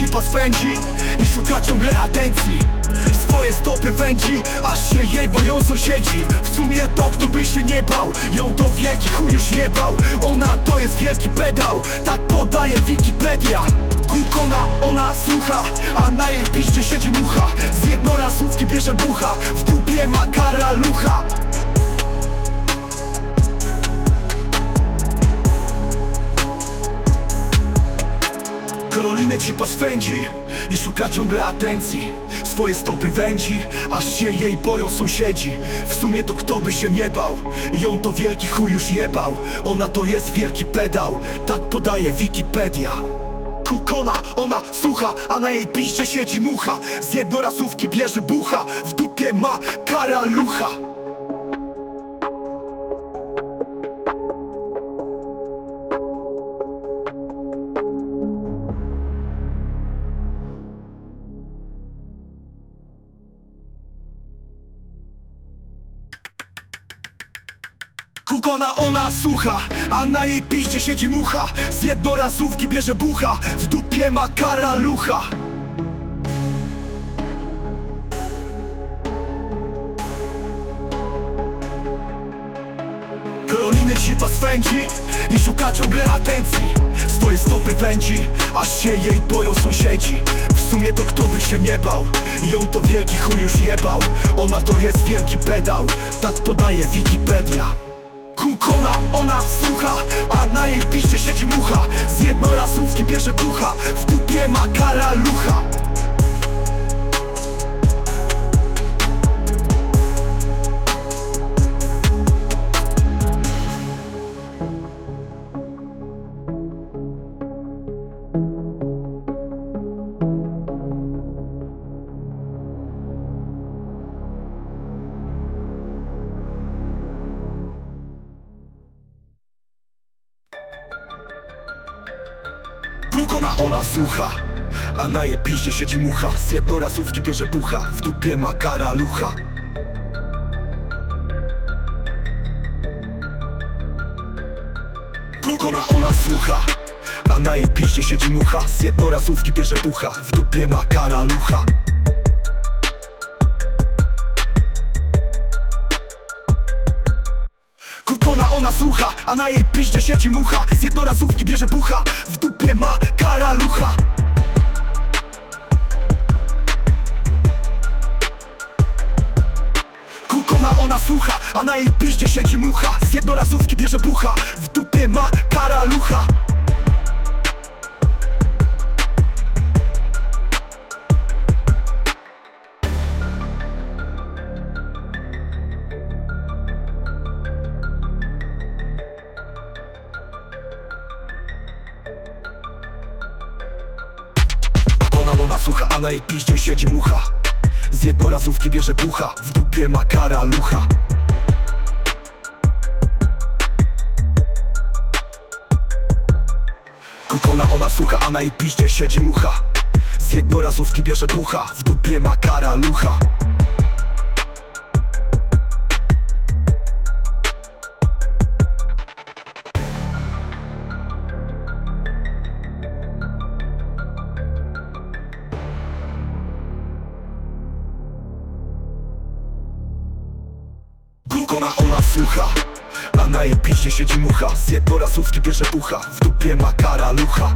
cipa spędzi I szuka ciągle atencji. Swoje stopy wędzi, aż się jej boją sąsiedzi. W sumie to kto by się nie bał Ją to wielki chuj już nie bał. Ona to jest wielki pedał Tak podaje Wikipedia. Kukona, ona słucha A na jej piszcie siedzi mucha. Z jednorasówki bierze bucha W dupie ma karalucha Karolinę cipa swędzi i szuka ciągle atencji. Swoje stopy wędzi, aż się jej boją sąsiedzi. W sumie to kto by się nie bał? Ją to wielki chuj już jebał. Ona to jest wielki pedał. Tak podaje Wikipedia. Kukona, ona słucha, a na jej piszcze siedzi mucha. Z jednorasówki bierze bucha. W dupie ma karalucha Kukona ona słucha, a na jej piździe siedzi mucha. Z jednorasówki bierze bucha, w dupie ma karalucha Karoliny cipa swędzi i szuka ciągle atencji. Swoje stopy wędzi, aż się jej boją sąsiedzi. W sumie to kto by się nie bał Ją to wielki chuj już jebał. Ona to jest wielki pedał Tak podaje Wikipedia Kukona, ona słucha, a na jej piszcie siedzi mucha. Z jednorasówki bierze bucha, w dupie ma karalucha Kukona, ona słucha, a na jej piszcie siedzi mucha. Z jednorasówki bierze bucha, w dupie ma karalucha Kukona, ona słucha, a na jej piszcie siedzi mucha. Z jednorasówki bierze bucha, w dupie ma karalucha ona słucha, a na jej piździe siedzi mucha. Z jednorasówki bierze bucha, w dupie ma karalucha. Kukona ona słucha, a na jej piździe siedzi mucha. Z jednorasówki bierze bucha, w dupie ma karalucha Ona słucha, a na jej piździe siedzi mucha. Z jednorasówki bierze bucha, w dupie ma karalucha Kukona ona słucha, a na jej piździe siedzi mucha. Z jednorasówki bierze bucha, w dupie ma karalucha Kukona ona słucha. A na jej piździe siedzi mucha. Z jednorasówki bierze bucha W dupie ma karalucha